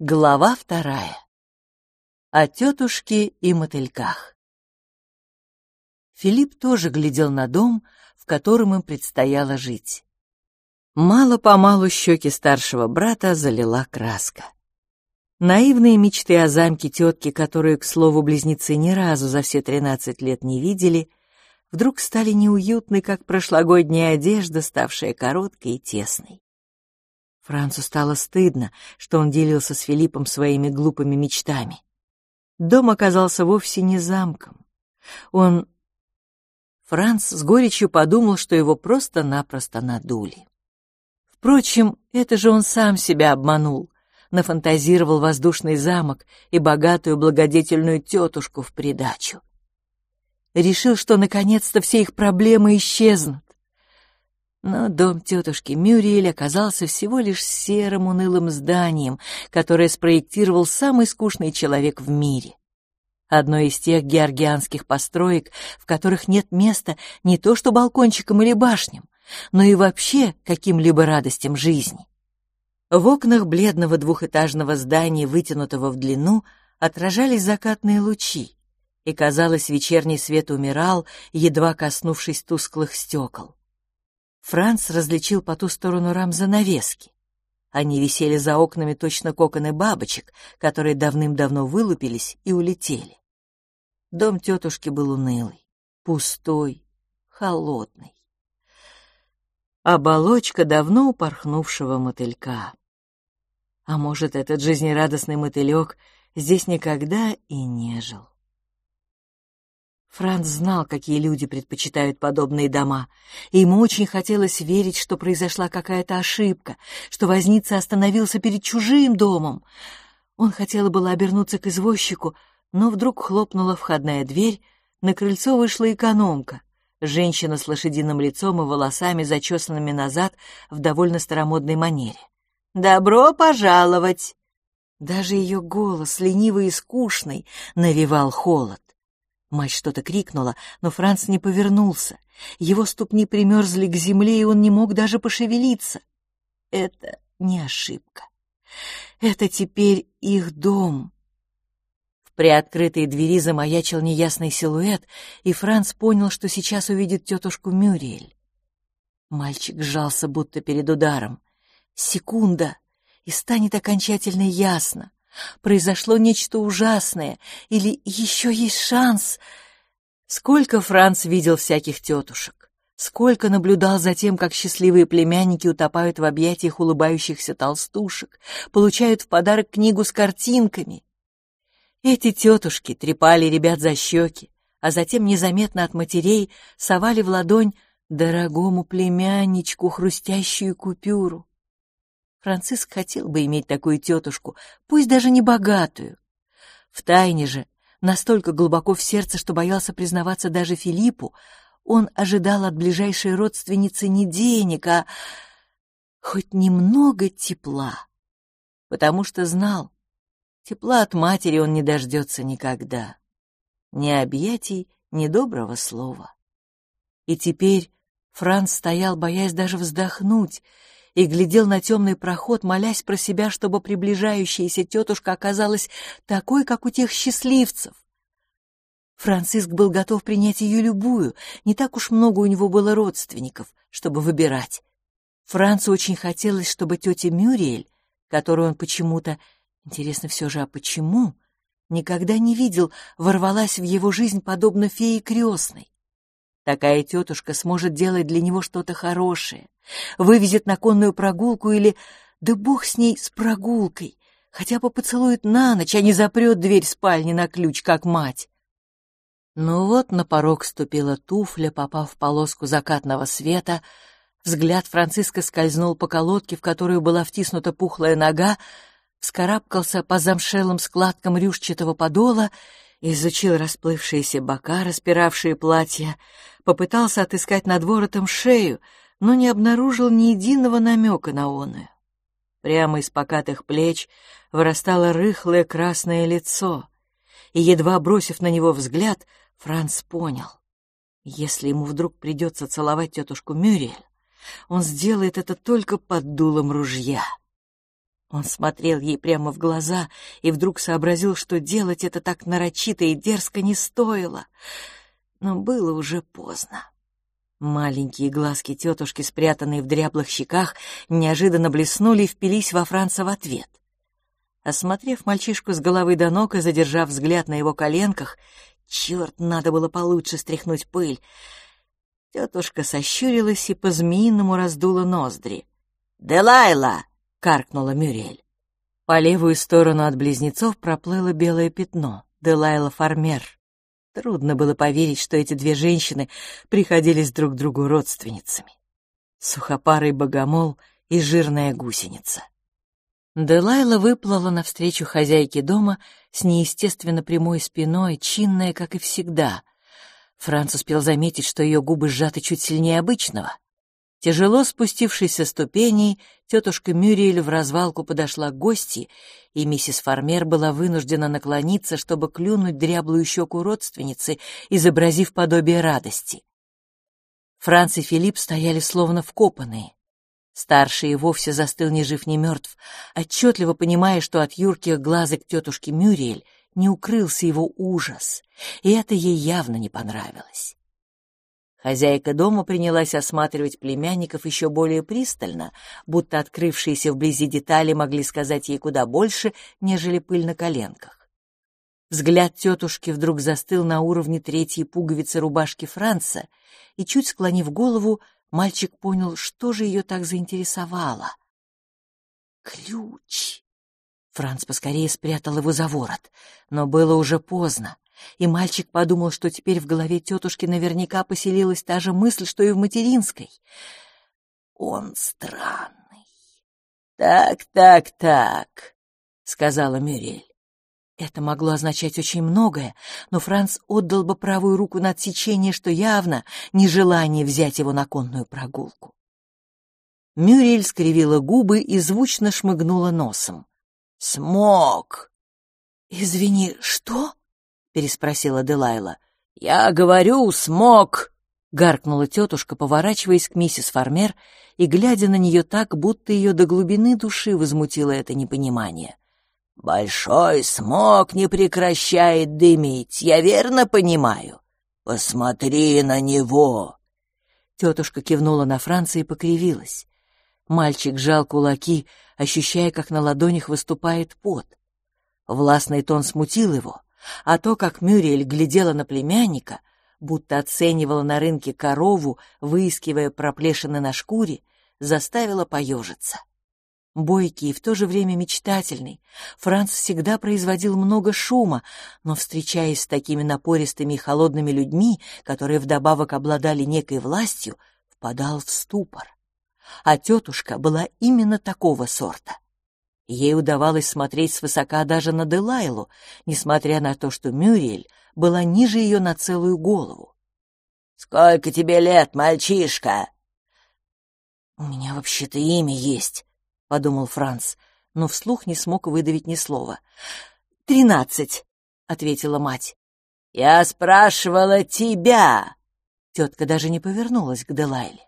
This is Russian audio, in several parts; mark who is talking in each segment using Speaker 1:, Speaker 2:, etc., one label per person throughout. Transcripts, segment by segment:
Speaker 1: Глава вторая. О тетушке и мотыльках. Филипп тоже глядел на дом, в котором им предстояло жить. Мало-помалу щеки старшего брата залила краска. Наивные мечты о замке тетки, которые, к слову, близнецы ни разу за все тринадцать лет не видели, вдруг стали неуютны, как прошлогодняя одежда, ставшая короткой и тесной. Францу стало стыдно, что он делился с Филиппом своими глупыми мечтами. Дом оказался вовсе не замком. Он... Франц с горечью подумал, что его просто-напросто надули. Впрочем, это же он сам себя обманул, нафантазировал воздушный замок и богатую благодетельную тетушку в придачу. Решил, что наконец-то все их проблемы исчезнут. Но дом тетушки Мюриэль оказался всего лишь серым унылым зданием, которое спроектировал самый скучный человек в мире. Одно из тех георгианских построек, в которых нет места не то что балкончикам или башням, но и вообще каким-либо радостям жизни. В окнах бледного двухэтажного здания, вытянутого в длину, отражались закатные лучи, и, казалось, вечерний свет умирал, едва коснувшись тусклых стекол. Франц различил по ту сторону рам занавески. Они висели за окнами точно коконы бабочек, которые давным-давно вылупились и улетели. Дом тетушки был унылый, пустой, холодный. Оболочка давно упорхнувшего мотылька. А может, этот жизнерадостный мотылек здесь никогда и не жил. Франц знал, какие люди предпочитают подобные дома, и ему очень хотелось верить, что произошла какая-то ошибка, что возница остановился перед чужим домом. Он хотел было обернуться к извозчику, но вдруг хлопнула входная дверь, на крыльцо вышла экономка, женщина с лошадиным лицом и волосами, зачесанными назад в довольно старомодной манере. «Добро пожаловать!» Даже ее голос, ленивый и скучный, навевал холод. Мать что-то крикнула, но Франц не повернулся. Его ступни примерзли к земле, и он не мог даже пошевелиться. Это не ошибка. Это теперь их дом. В приоткрытой двери замаячил неясный силуэт, и Франц понял, что сейчас увидит тетушку Мюриэль. Мальчик сжался, будто перед ударом. Секунда, и станет окончательно ясно. Произошло нечто ужасное, или еще есть шанс. Сколько Франц видел всяких тетушек, сколько наблюдал за тем, как счастливые племянники утопают в объятиях улыбающихся толстушек, получают в подарок книгу с картинками. Эти тетушки трепали ребят за щеки, а затем незаметно от матерей совали в ладонь дорогому племянничку хрустящую купюру. Франциск хотел бы иметь такую тетушку, пусть даже не богатую. Втайне же, настолько глубоко в сердце, что боялся признаваться даже Филиппу, он ожидал от ближайшей родственницы не денег, а хоть немного тепла, потому что знал, тепла от матери он не дождется никогда, ни объятий, ни доброго слова. И теперь Франц стоял, боясь даже вздохнуть, и глядел на темный проход, молясь про себя, чтобы приближающаяся тетушка оказалась такой, как у тех счастливцев. Франциск был готов принять ее любую, не так уж много у него было родственников, чтобы выбирать. Францу очень хотелось, чтобы тетя Мюриэль, которую он почему-то, интересно все же, а почему, никогда не видел, ворвалась в его жизнь подобно фее крестной. Такая тетушка сможет делать для него что-то хорошее, вывезет на конную прогулку или, да бог с ней, с прогулкой, хотя бы поцелует на ночь, а не запрет дверь спальни на ключ, как мать. Ну вот на порог ступила туфля, попав в полоску закатного света, взгляд Франциска скользнул по колодке, в которую была втиснута пухлая нога, вскарабкался по замшелым складкам рюшчатого подола изучил расплывшиеся бока, распиравшие платья, попытался отыскать над воротом шею, но не обнаружил ни единого намека на оную. Прямо из покатых плеч вырастало рыхлое красное лицо, и, едва бросив на него взгляд, Франц понял. Если ему вдруг придется целовать тетушку Мюриэль, он сделает это только под дулом ружья. Он смотрел ей прямо в глаза и вдруг сообразил, что делать это так нарочито и дерзко не стоило. Но было уже поздно. Маленькие глазки тетушки, спрятанные в дряблых щеках, неожиданно блеснули и впились во Франца в ответ. Осмотрев мальчишку с головы до ног и задержав взгляд на его коленках, черт, надо было получше стряхнуть пыль, тетушка сощурилась и по-змеиному раздула ноздри. «Делайла!» — каркнула Мюрель. По левую сторону от близнецов проплыло белое пятно — Делайла Фармер. Трудно было поверить, что эти две женщины приходились друг другу родственницами. Сухопарый богомол и жирная гусеница. Делайла выплыла навстречу хозяйке дома с неестественно прямой спиной, чинная, как и всегда. Франц успел заметить, что ее губы сжаты чуть сильнее обычного — Тяжело спустившись со ступеней, тетушка Мюриэль в развалку подошла к гости, и миссис Фармер была вынуждена наклониться, чтобы клюнуть дряблую щеку родственницы, изобразив подобие радости. Франц и Филипп стояли словно вкопанные. Старший и вовсе застыл ни жив, ни мертв, отчетливо понимая, что от юрких глазок тетушки Мюриэль не укрылся его ужас, и это ей явно не понравилось. Хозяйка дома принялась осматривать племянников еще более пристально, будто открывшиеся вблизи детали могли сказать ей куда больше, нежели пыль на коленках. Взгляд тетушки вдруг застыл на уровне третьей пуговицы рубашки Франца, и, чуть склонив голову, мальчик понял, что же ее так заинтересовало. «Ключ!» Франц поскорее спрятал его за ворот, но было уже поздно и мальчик подумал, что теперь в голове тетушки наверняка поселилась та же мысль, что и в материнской. «Он странный». «Так, так, так», — сказала Мюрель. Это могло означать очень многое, но Франц отдал бы правую руку на отсечение, что явно нежелание взять его на конную прогулку. Мюрель скривила губы и звучно шмыгнула носом. «Смог!» «Извини, что?» Переспросила Делайла. «Я говорю, смог!» — гаркнула тетушка, поворачиваясь к миссис Фармер и глядя на нее так, будто ее до глубины души возмутило это непонимание. «Большой смог не прекращает дымить, я верно понимаю? Посмотри на него!» Тетушка кивнула на Франца и покривилась. Мальчик сжал кулаки, ощущая, как на ладонях выступает пот. Властный тон смутил его, а то, как Мюриэль глядела на племянника, будто оценивала на рынке корову, выискивая проплешины на шкуре, заставило поежиться. Бойкий и в то же время мечтательный, Франц всегда производил много шума, но, встречаясь с такими напористыми и холодными людьми, которые вдобавок обладали некой властью, впадал в ступор. А тетушка была именно такого сорта — Ей удавалось смотреть свысока даже на Делайлу, несмотря на то, что Мюриэль была ниже ее на целую голову. «Сколько тебе лет, мальчишка?» «У меня вообще-то имя есть», — подумал Франц, но вслух не смог выдавить ни слова. «Тринадцать», — ответила мать. «Я спрашивала тебя!» Тетка даже не повернулась к Делайле.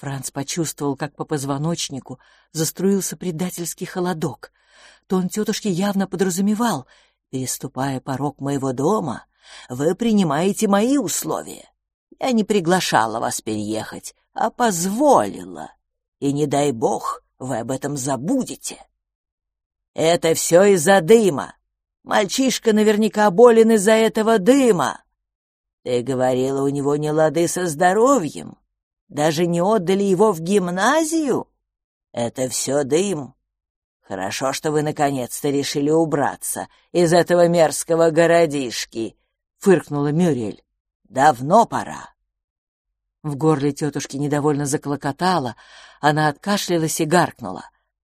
Speaker 1: Франц почувствовал, как по позвоночнику заструился предательский холодок. Тон тетушки явно подразумевал, переступая порог моего дома, вы принимаете мои условия. Я не приглашала вас переехать, а позволила. И не дай бог, вы об этом забудете. Это все из-за дыма. Мальчишка наверняка болен из-за этого дыма. Ты говорила, у него не лады со здоровьем. Даже не отдали его в гимназию? Это все дым. Хорошо, что вы наконец-то решили убраться из этого мерзкого городишки, — фыркнула Мюрель. Давно пора. В горле тетушки недовольно заклокотала, она откашлялась и гаркнула.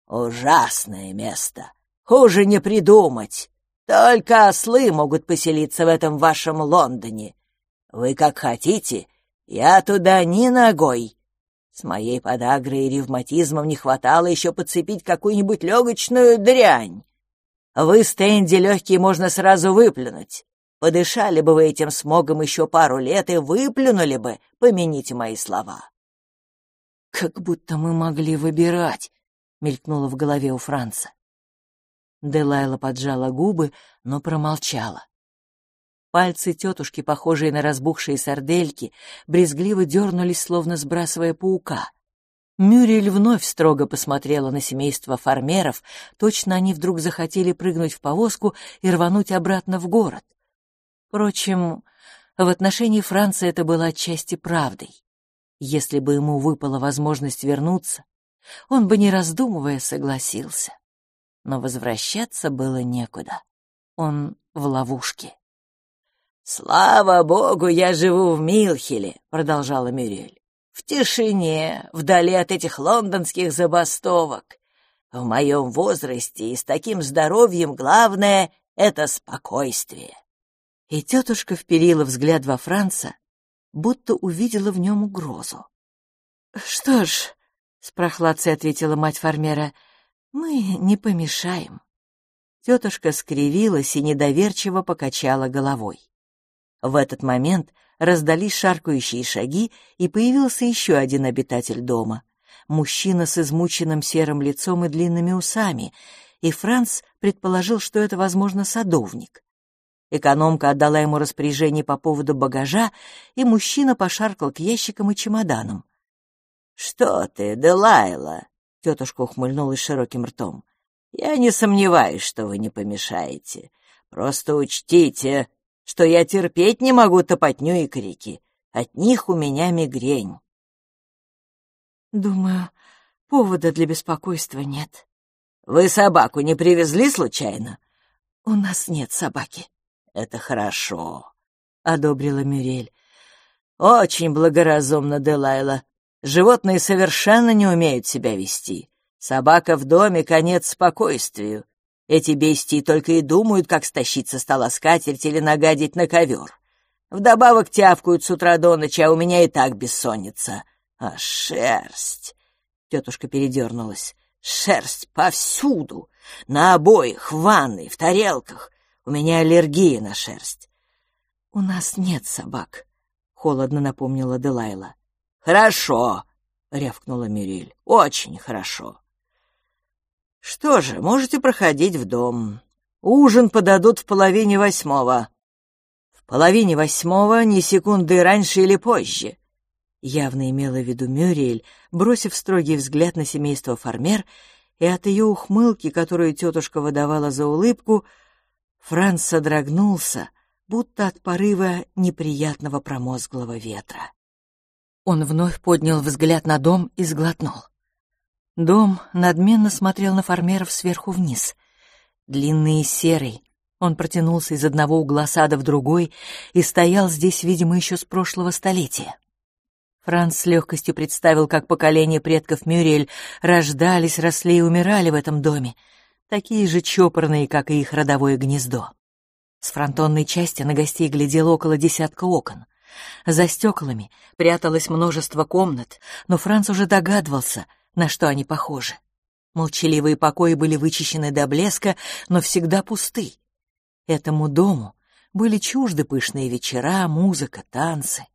Speaker 1: «Ужасное место! Хуже не придумать! Только ослы могут поселиться в этом вашем Лондоне. Вы как хотите, я туда ни ногой. С моей подагрой и ревматизмом не хватало еще подцепить какую-нибудь легочную дрянь. В стенде легкие можно сразу выплюнуть. Подышали бы вы этим смогом еще пару лет и выплюнули бы, помяните мои слова. Как будто мы могли выбирать, мелькнуло в голове у Франца. Делайла поджала губы, но промолчала. Пальцы тетушки, похожие на разбухшие сардельки, брезгливо дернулись, словно сбрасывая паука. Мюрель вновь строго посмотрела на семейство фармеров, точно они вдруг захотели прыгнуть в повозку и рвануть обратно в город. Впрочем, в отношении Франции это было отчасти правдой. Если бы ему выпала возможность вернуться, он бы, не раздумывая, согласился. Но возвращаться было некуда. Он в ловушке. «Слава богу, я живу в Милхеле», — продолжала Мюрель. «В тишине, вдали от этих лондонских забастовок. В моем возрасте и с таким здоровьем главное — это спокойствие». И тетушка вперила взгляд во Франца, будто увидела в нем угрозу. «Что ж», — с прохладцей ответила мать фармера, — «мы не помешаем». Тетушка скривилась и недоверчиво покачала головой. В этот момент раздались шаркающие шаги, и появился еще один обитатель дома. Мужчина с измученным серым лицом и длинными усами, и Франц предположил, что это, возможно, садовник. Экономка отдала ему распоряжение по поводу багажа, и мужчина пошаркал к ящикам и чемоданам. «Что ты, Делайла?» — тетушка ухмыльнулась широким ртом. «Я не сомневаюсь, что вы не помешаете. Просто учтите, что я терпеть не могу топотню и крики. От них у меня мигрень». «Думаю, повода для беспокойства нет». «Вы собаку не привезли случайно?» «У нас нет собаки», «Это хорошо», — одобрила Мюрель. «Очень благоразумно, Делайла. Животные совершенно не умеют себя вести. Собака в доме — конец спокойствию. Эти бестии только и думают, как стащить со стола скатерть или нагадить на ковер. Вдобавок тявкают с утра до ночи, а у меня и так бессонница. А шерсть...» Тетушка передернулась. «Шерсть повсюду! На обоих, в ванной, в тарелках. У меня аллергия на шерсть. — У нас нет собак, — холодно напомнила Делайла. — Хорошо, — рявкнула Мириль. — Очень хорошо. — Что же, можете проходить в дом. Ужин подадут в половине восьмого. — В половине восьмого, ни секунды раньше или позже. Явно имела в виду Мюриэль, бросив строгий взгляд на семейство фармер, и от ее ухмылки, которую тетушка выдавала за улыбку, — Франц содрогнулся, будто от порыва неприятного промозглого ветра. Он вновь поднял взгляд на дом и сглотнул. Дом надменно смотрел на фармеров сверху вниз. Длинный и серый, он протянулся из одного угла сада в другой и стоял здесь, видимо, еще с прошлого столетия. Франц с легкостью представил, как поколения предков Мюрель рождались, росли и умирали в этом доме — такие же чопорные, как и их родовое гнездо. С фронтонной части на гостей глядело около десятка окон. За стеклами пряталось множество комнат, но Франц уже догадывался, на что они похожи. Молчаливые покои были вычищены до блеска, но всегда пусты. Этому дому были чужды пышные вечера, музыка, танцы.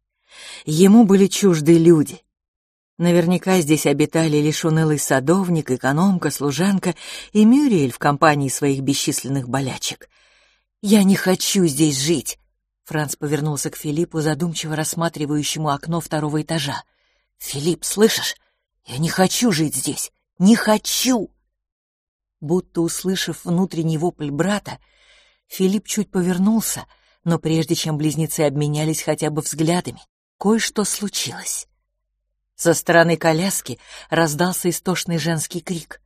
Speaker 1: Ему были чужды люди, Наверняка здесь обитали лишь унылый садовник, экономка, служанка и Мюриэль в компании своих бесчисленных болячек. «Я не хочу здесь жить!» Франц повернулся к Филиппу, задумчиво рассматривающему окно второго этажа. «Филипп, слышишь? Я не хочу жить здесь! Не хочу!» Будто услышав внутренний вопль брата, Филипп чуть повернулся, но прежде чем близнецы обменялись хотя бы взглядами, кое-что случилось. Со стороны коляски раздался истошный женский крик.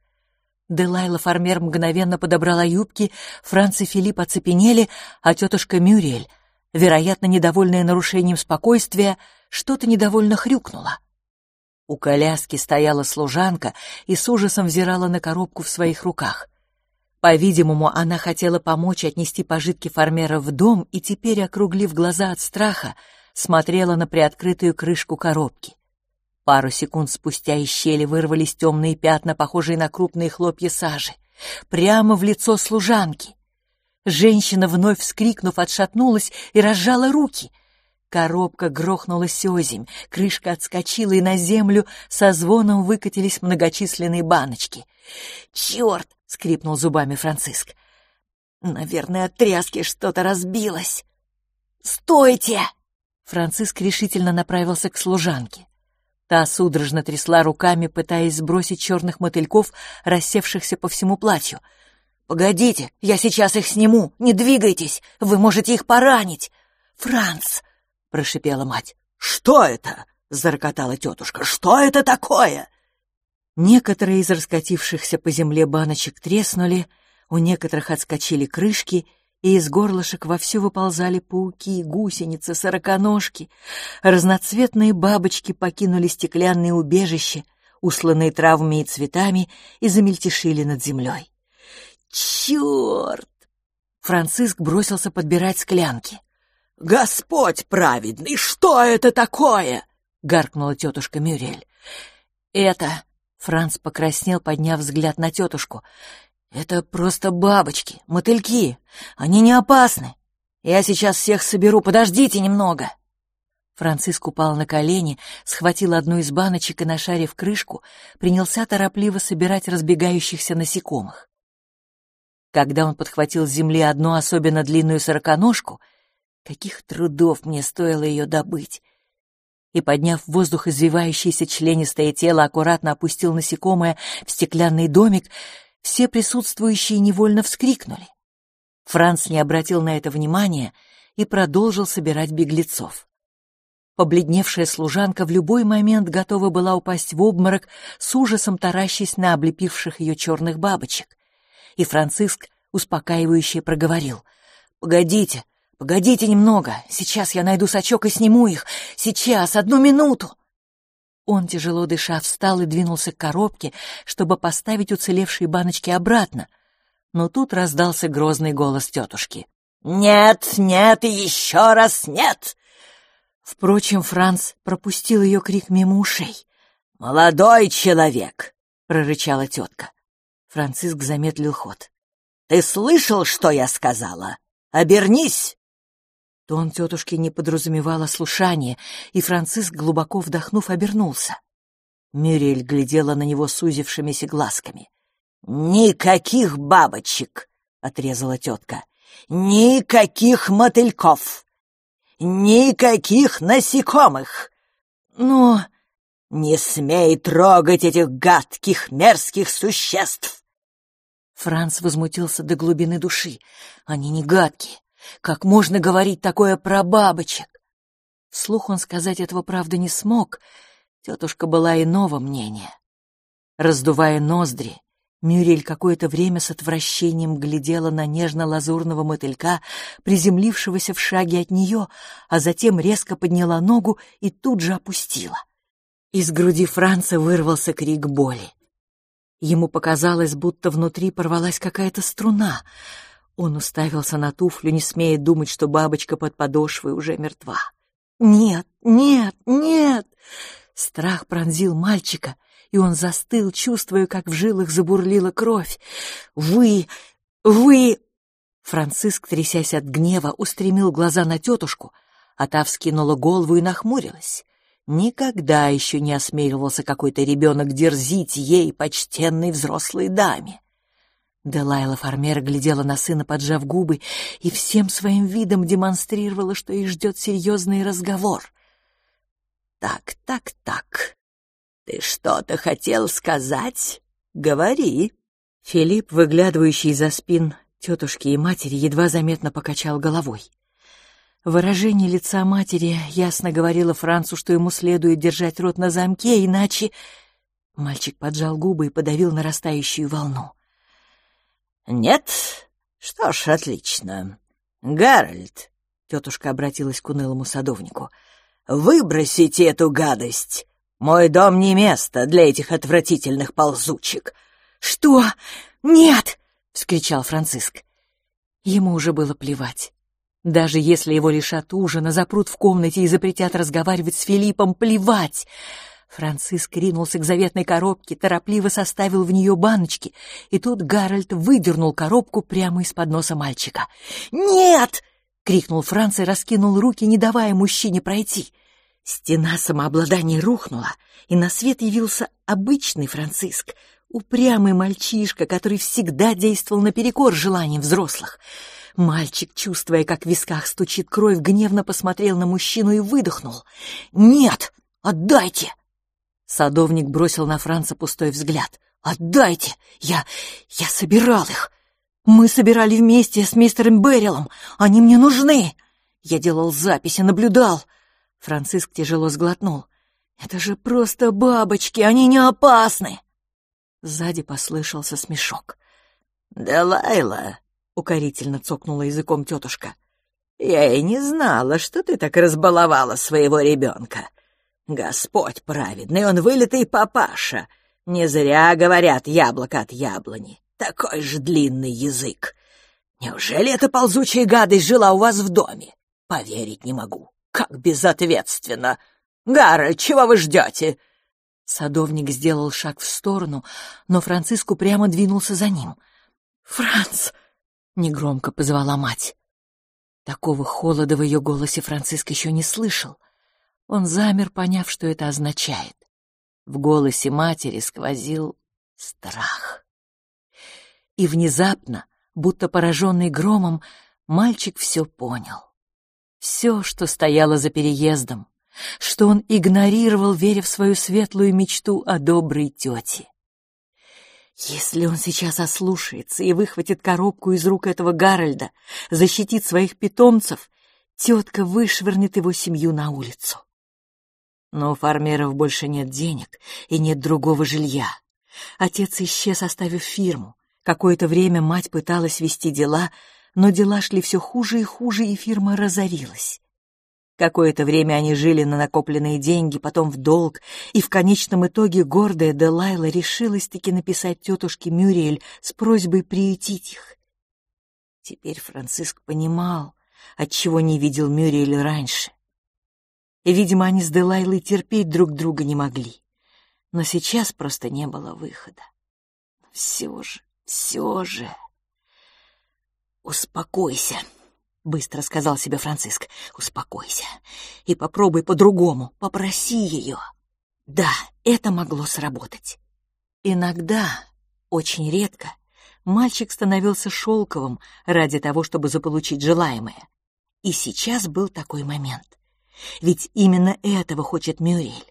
Speaker 1: Делайла Фармер мгновенно подобрала юбки, Франц и Филипп оцепенели, а тетушка Мюриэль, вероятно, недовольная нарушением спокойствия, что-то недовольно хрюкнула. У коляски стояла служанка и с ужасом взирала на коробку в своих руках. По-видимому, она хотела помочь отнести пожитки фармера в дом и теперь, округлив глаза от страха, смотрела на приоткрытую крышку коробки. Пару секунд спустя из щели вырвались темные пятна, похожие на крупные хлопья сажи, прямо в лицо служанки. Женщина, вновь вскрикнув, отшатнулась и разжала руки. Коробка грохнулась озимь, крышка отскочила, и на землю со звоном выкатились многочисленные баночки. «Черт!» — скрипнул зубами Франциск. «Наверное, от тряски что-то разбилось». «Стойте!» Франциск решительно направился к служанке. Та судорожно трясла руками, пытаясь сбросить черных мотыльков, рассевшихся по всему платью. «Погодите, я сейчас их сниму! Не двигайтесь! Вы можете их поранить!» «Франц!» — прошипела мать.
Speaker 2: «Что это?» — зарокотала тетушка. «Что это такое?»
Speaker 1: Некоторые из раскатившихся по земле баночек треснули, у некоторых отскочили крышки — и из горлышек вовсю выползали пауки, гусеницы, сороконожки. Разноцветные бабочки покинули стеклянные убежища, усланные травами и цветами, и замельтешили над землей. «Черт!» Франциск бросился подбирать склянки.
Speaker 2: «Господь праведный, что это такое?»
Speaker 1: — гаркнула тетушка Мюрель. «Это...» — Франц покраснел, подняв взгляд на тетушку. «Это просто бабочки, мотыльки. Они не опасны. Я сейчас всех соберу, подождите немного». Франциск упал на колени, схватил одну из баночек и, нашарив крышку, принялся торопливо собирать разбегающихся насекомых. Когда он подхватил с земли одну особенно длинную сороконожку, каких трудов мне стоило ее добыть, и, подняв в воздух извивающееся членистое тело, аккуратно опустил насекомое в стеклянный домик, все присутствующие невольно вскрикнули. Франц не обратил на это внимания и продолжил собирать беглецов. Побледневшая служанка в любой момент готова была упасть в обморок, с ужасом таращась на облепивших ее черных бабочек. И Франциск успокаивающе проговорил. «Погодите, погодите немного, сейчас я найду сачок и сниму их, сейчас, одну минуту!» Он, тяжело дыша, встал и двинулся к коробке, чтобы поставить уцелевшие баночки обратно. Но тут раздался грозный голос тетушки.
Speaker 2: «Нет, нет и еще раз нет!»
Speaker 1: Впрочем, Франц пропустил ее крик мимо ушей.
Speaker 2: «Молодой человек!» — прорычала тетка.
Speaker 1: Франциск замедлил ход.
Speaker 2: «Ты слышал, что я сказала? Обернись!»
Speaker 1: Тон тетушки не подразумевало слушание, и Франциск, глубоко вдохнув, обернулся. Мюрель глядела на него сузившимися глазками.
Speaker 2: «Никаких бабочек!» — отрезала тетка. «Никаких мотыльков! Никаких насекомых!
Speaker 1: Но
Speaker 2: не смей трогать этих гадких, мерзких существ!»
Speaker 1: Франц возмутился до глубины души. «Они не гадкие, как можно говорить такое про бабочек? Вслух он сказать этого правда не смог. Тетушка была иного мнения. Раздувая ноздри, Мюрель какое-то время с отвращением глядела на нежно-лазурного мотылька, приземлившегося в шаге от нее, а затем резко подняла ногу и тут же опустила. Из груди Франца вырвался крик боли. Ему показалось, будто внутри порвалась какая-то струна — он уставился на туфлю, не смея думать, что бабочка под подошвой уже мертва. «Нет, нет, нет!» Страх пронзил мальчика, и он застыл, чувствуя, как в жилах забурлила кровь. «Вы... вы...» Франциск, трясясь от гнева, устремил глаза на тетушку, а та вскинула голову и нахмурилась. Никогда еще не осмеливался какой-то ребенок дерзить ей, почтенной взрослой даме. Делайла Фармер глядела на сына, поджав губы, и всем своим видом демонстрировала, что их ждет серьезный разговор.
Speaker 2: «Так, так, так. Ты что-то хотел сказать? Говори».
Speaker 1: Филипп, выглядывающий за спин тетушки и матери, едва заметно покачал головой. Выражение лица матери ясно говорило Францу, что ему следует держать рот на замке, иначе... Мальчик поджал губы и подавил нарастающую волну.
Speaker 2: «Нет? Что ж, отлично. Гарольд», — тетушка обратилась к унылому садовнику, — «выбросите эту гадость. Мой дом не место для этих отвратительных ползучек».
Speaker 1: «Что? Нет!» — вскричал Франциск. Ему уже было плевать. Даже если его лишат ужина, запрут в комнате и запретят разговаривать с Филиппом, плевать. Франциск ринулся к заветной коробке, торопливо составил в нее баночки, и тут Гарольд выдернул коробку прямо из-под носа мальчика. «Нет!» — крикнул Франц и раскинул руки, не давая мужчине пройти. Стена самообладания рухнула, и на свет явился обычный Франциск, упрямый мальчишка, который всегда действовал наперекор желаниям взрослых. Мальчик, чувствуя, как в висках стучит кровь, гневно посмотрел на мужчину и выдохнул. «Нет! Отдайте!» Садовник бросил на Франца пустой взгляд. «Отдайте! Я... я собирал их! Мы собирали вместе с мистером Беррилом! Они мне нужны! Я делал записи, наблюдал!» Франциск тяжело сглотнул. «Это же просто бабочки, они не опасны!» Сзади послышался смешок.
Speaker 2: «Да, Лайла!» — укорительно цокнула языком тетушка. «Я и не знала, что ты так разбаловала своего ребенка. Господь праведный, он вылитый папаша. Не зря говорят яблоко от яблони. Такой же длинный язык. Неужели эта ползучая гадость жила у вас в доме? Поверить не могу. Как безответственно! Гарольд, чего вы ждете?»
Speaker 1: Садовник сделал шаг в сторону, но Франциску прямо двинулся за ним. «Франц!» — негромко позвала мать. Такого холода в ее голосе Франциск еще не слышал. Он замер, поняв, что это означает. В голосе матери сквозил страх. И внезапно, будто пораженный громом, мальчик все понял. Все, что стояло за переездом, что он игнорировал, веря в свою светлую мечту о доброй тете. Если он сейчас ослушается и выхватит коробку из рук этого Гарольда, защитит своих питомцев, тетка вышвырнет его семью на улицу. Но у фармеров больше нет денег и нет другого жилья. Отец исчез, оставив фирму. Какое-то время мать пыталась вести дела, но дела шли все хуже и хуже, и фирма разорилась. Какое-то время они жили на накопленные деньги, потом в долг, и в конечном итоге гордая Делайла решилась-таки написать тетушке Мюриэль с просьбой приютить их. Теперь Франциск понимал, отчего не видел Мюриэль раньше. И, видимо, они с Делайлой терпеть друг друга не могли. Но сейчас просто не было выхода. Все же, все же... «Успокойся», — быстро сказал себе Франциск. «Успокойся и попробуй по-другому, попроси ее». Да, это могло сработать. Иногда, очень редко, мальчик становился шелковым ради того, чтобы заполучить желаемое. И сейчас был такой момент. Ведь именно этого хочет Мюрель.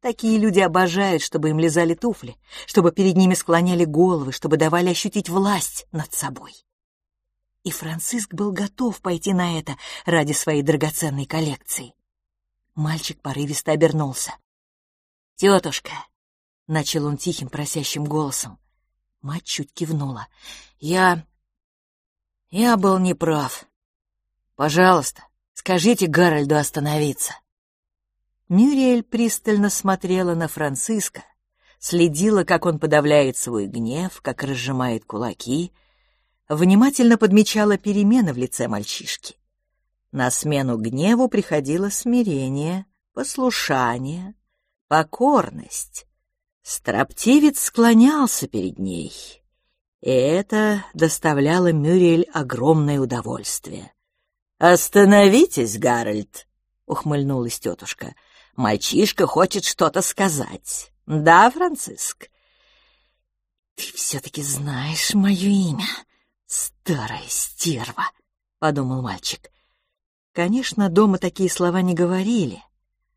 Speaker 1: Такие люди обожают, чтобы им лизали туфли, чтобы перед ними склоняли головы, чтобы давали ощутить власть над собой и Франциск был готов пойти на это ради своей драгоценной коллекции. Мальчик порывисто обернулся. «Тетушка!» — начал он тихим просящим голосом. Мать чуть кивнула. «Я... я был неправ. Пожалуйста, скажите Гарольду остановиться». Мюриэль пристально смотрела на Франциска, следила, как он подавляет свой гнев, как разжимает кулаки — внимательно подмечала перемены в лице мальчишки. На смену гневу приходило смирение, послушание, покорность. Строптивец склонялся перед ней, и это доставляло Мюрель огромное удовольствие. «Остановитесь, Гарольд!» — ухмыльнулась тетушка. «Мальчишка хочет что-то сказать. Да, Франциск?» «Ты все-таки знаешь мое имя», «Старая стерва!» — подумал мальчик. Конечно, дома такие слова не говорили,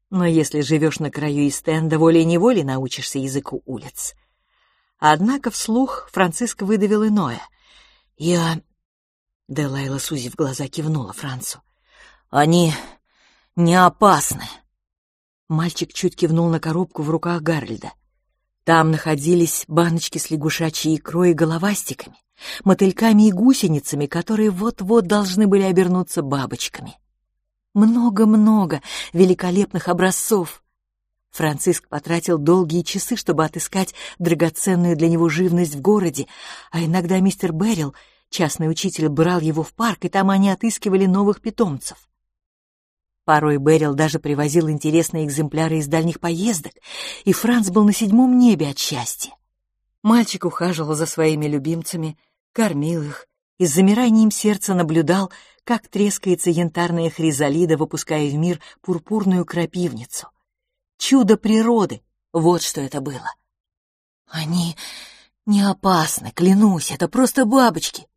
Speaker 1: но если живешь на краю Истенда, волей-неволей научишься языку улиц. Однако вслух Франциск выдавил иное. «Я...» — Делайла, сузив глаза, кивнула Францу. «Они не опасны». Мальчик чуть кивнул на коробку в руках Гарольда. Там находились баночки с лягушачьей икрой и головастиками мотыльками и гусеницами, которые вот-вот должны были обернуться бабочками. Много-много великолепных образцов. Франциск потратил долгие часы, чтобы отыскать драгоценную для него живность в городе, а иногда мистер Беррил, частный учитель, брал его в парк, и там они отыскивали новых питомцев. Порой Беррил даже привозил интересные экземпляры из дальних поездок, и Франц был на седьмом небе от счастья. Мальчик ухаживал за своими любимцами — кормил их и с замиранием сердца наблюдал, как трескается янтарная хризалида, выпуская в мир пурпурную крапивницу. Чудо природы — вот что это было. Они не опасны, клянусь, это просто бабочки.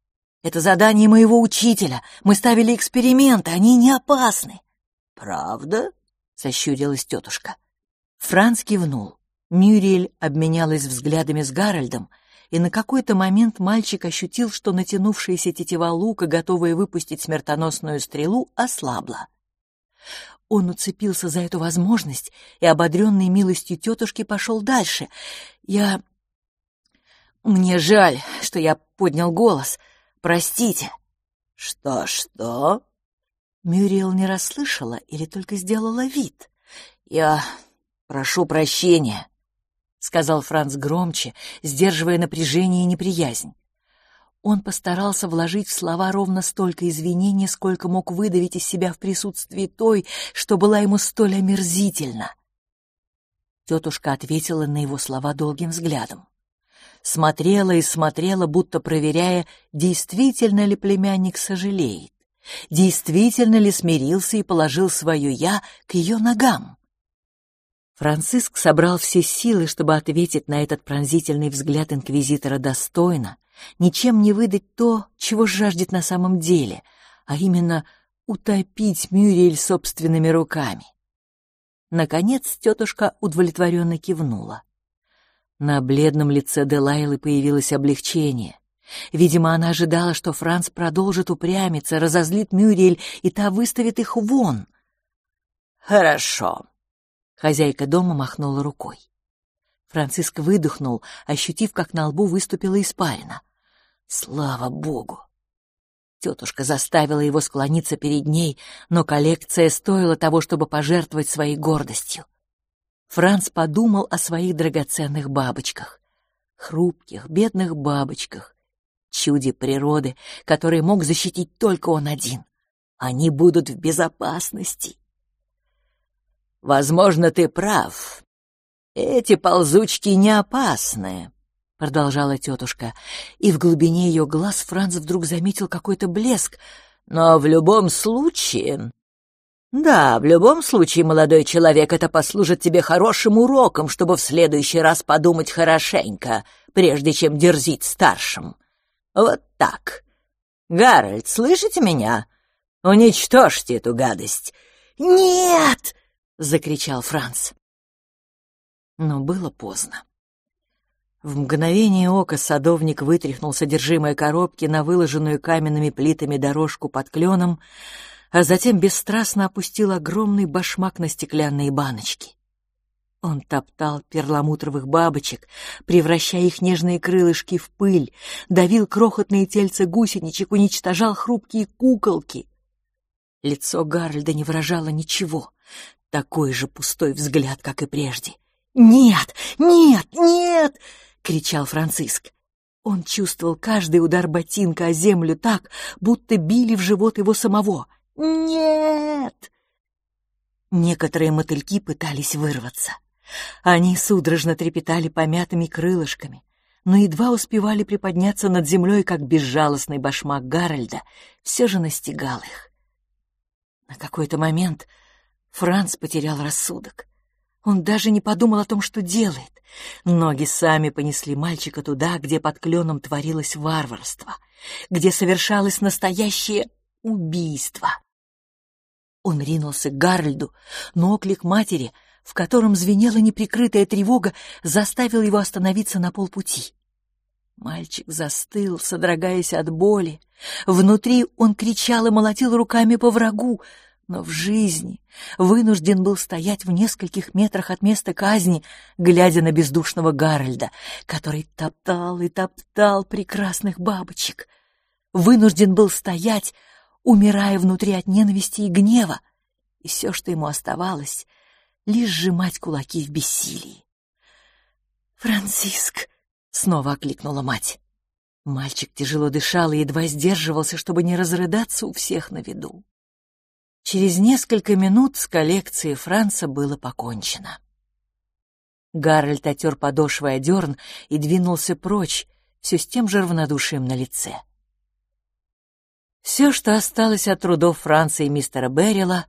Speaker 1: Это задание моего учителя. Мы ставили эксперименты, они не опасны.
Speaker 2: Правда? Сощурилась тетушка.
Speaker 1: Франц кивнул. Мюриэль обменялась взглядами с Гарольдом, и на какой-то момент мальчик ощутил, что натянувшаяся тетива лука, готовая выпустить смертоносную стрелу, ослабла. Он уцепился за эту возможность и, ободренный милостью тетушки, пошел дальше. Я... Мне жаль, что я поднял голос. Простите.
Speaker 2: Что-что?
Speaker 1: Мюриел не расслышала или только сделала вид. Я прошу прощения, сказал Франц громче, сдерживая напряжение и неприязнь. Он постарался вложить в слова ровно столько извинений, сколько мог выдавить из себя в присутствии той, что была ему столь омерзительна. Тетушка ответила на его слова долгим взглядом. Смотрела и смотрела, будто проверяя, действительно ли племянник сожалеет, действительно ли смирился и положил свое «я» к ее ногам. Франциск собрал все силы, чтобы ответить на этот пронзительный взгляд инквизитора достойно, ничем не выдать то, чего жаждет на самом деле, а именно утопить Мюриэль собственными руками. Наконец тетушка удовлетворенно кивнула. На бледном лице Делайлы появилось облегчение. Видимо, она ожидала, что Франц продолжит упрямиться, разозлит Мюриэль, и та выставит их вон.
Speaker 2: «Хорошо», — хозяйка дома махнула рукой.
Speaker 1: Франциск выдохнул, ощутив, как на лбу выступила испарина. Слава богу! Тетушка заставила его склониться перед ней, но коллекция стоила того, чтобы пожертвовать своей гордостью. Франц подумал о своих драгоценных бабочках. Хрупких, бедных бабочках. Чуде природы, которые мог защитить только он один. Они будут в безопасности.
Speaker 2: «Возможно, ты прав. Эти ползучки не опасны», — продолжала тетушка, и в глубине ее глаз Франц вдруг заметил какой-то блеск. «Но в любом случае да, в любом случае, молодой человек, это послужит тебе хорошим уроком, чтобы в следующий раз подумать хорошенько, прежде чем дерзить старшим. Вот так. Гарольд, слышите меня? Уничтожьте эту гадость.
Speaker 1: Нет! закричал Франц. Но было поздно. В мгновение ока садовник вытряхнул содержимое коробки на выложенную каменными плитами дорожку под кленом, а затем бесстрастно опустил огромный башмак на стеклянные баночки. Он топтал перламутровых бабочек, превращая их нежные крылышки в пыль, давил крохотные тельца гусеничек, уничтожал хрупкие куколки. Лицо Гарольда не выражало ничего, такой же пустой взгляд, как и прежде. «Нет! Нет! Нет!» — кричал Франциск. Он чувствовал каждый удар ботинка о землю так, будто били в живот его самого — «Нет!» Некоторые мотыльки пытались вырваться. Они судорожно трепетали помятыми крылышками, но едва успевали приподняться над землей, как безжалостный башмак Гарольда все же настигал их. На какой-то момент Франц потерял рассудок. Он даже не подумал о том, что делает. Ноги сами понесли мальчика туда, где под кленом творилось варварство, где совершалось настоящее убийство. Он ринулся к Гарольду, но оклик матери, в котором звенела неприкрытая тревога, заставил его остановиться на полпути. Мальчик застыл, содрогаясь от боли. Внутри он кричал и молотил руками по врагу, но в жизни вынужден был стоять в нескольких метрах от места казни, глядя на бездушного Гарольда, который топтал и топтал прекрасных бабочек. Вынужден был стоять, умирая внутри от ненависти и гнева, и все, что ему оставалось, лишь сжимать кулаки в бессилии. «Франциск!» — снова окликнула мать. Мальчик тяжело дышал и едва сдерживался, чтобы не разрыдаться у всех на виду. Через несколько минут с коллекцией Франца было покончено. Гарольд отер подошвой о дерн и двинулся прочь, все с тем же равнодушием на лице. Все, что осталось от трудов Франции и мистера Беррила,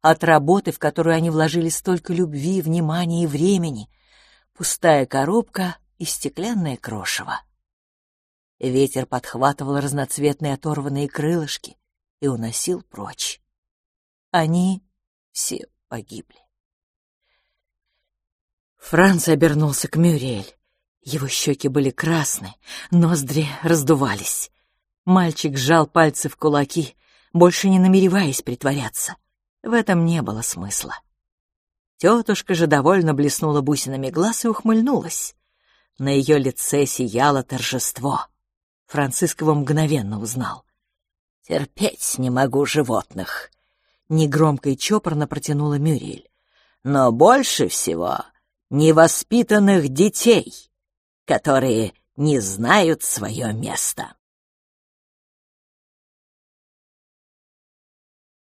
Speaker 1: от работы, в которую они вложили столько любви, внимания и времени, пустая коробка и стеклянное крошево. Ветер подхватывал разноцветные оторванные крылышки и уносил прочь. Они все погибли. Франц обернулся к Мюриэль. Его щеки были красны, ноздри раздувались. Мальчик сжал пальцы в кулаки, больше не намереваясь притворяться. В этом не было смысла. Тетушка же довольно блеснула бусинами глаз и ухмыльнулась. На ее лице сияло торжество. Франциск мгновенно узнал.
Speaker 2: «Терпеть не могу животных», — негромко и чопорно протянула Мюриэль. «Но больше всего невоспитанных детей, которые не знают свое место».